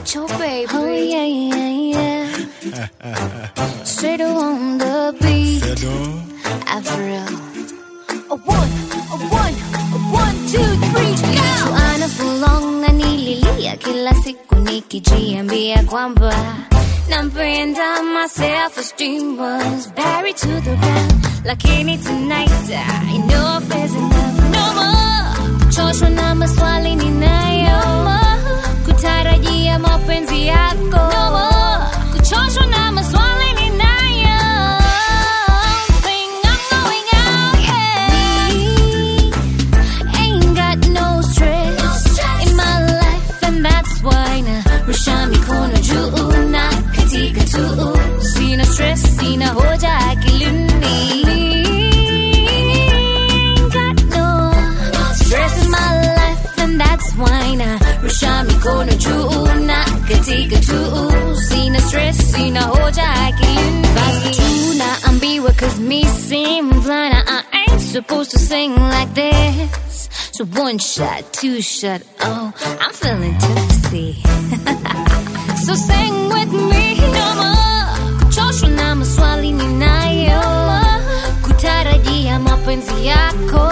got your baby. Oh yeah, yeah, yeah. Straight on the beat. Avril. A one, a one, a one, two, three, go! Juana fulong nililia kila siku nikijiambia kwamba nampenda my self esteem was buried to the ground lakini tonight I know there's enough no more choshwa na maswali ninayo kutarajia hoja akilini. Ain't got no stress in my life, and that's why na rusha mikono juu na katika tu. Sina stress, sina hoja akilini. Basi tu naambiwa 'cause me seem blind, I ain't supposed to sing like this. So one shot, two shot, oh, I'm feeling kutarajia mapenzi yako.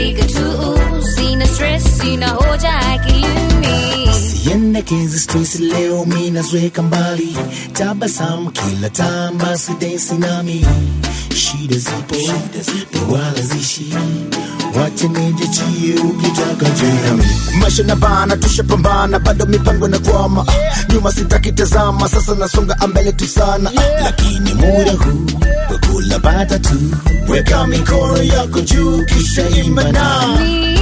Tu. Sina stress, leo mi nazweka mbali, tabasamu kila time basi nami, shida zipo wala zishi, jinami. Maisha na bana tushapambana, bado mipango na kwama, nyuma sitaki tazama, sasa nasonga ambele tu sana, lakini muda huu bata tu, yako juu kisha imba nami.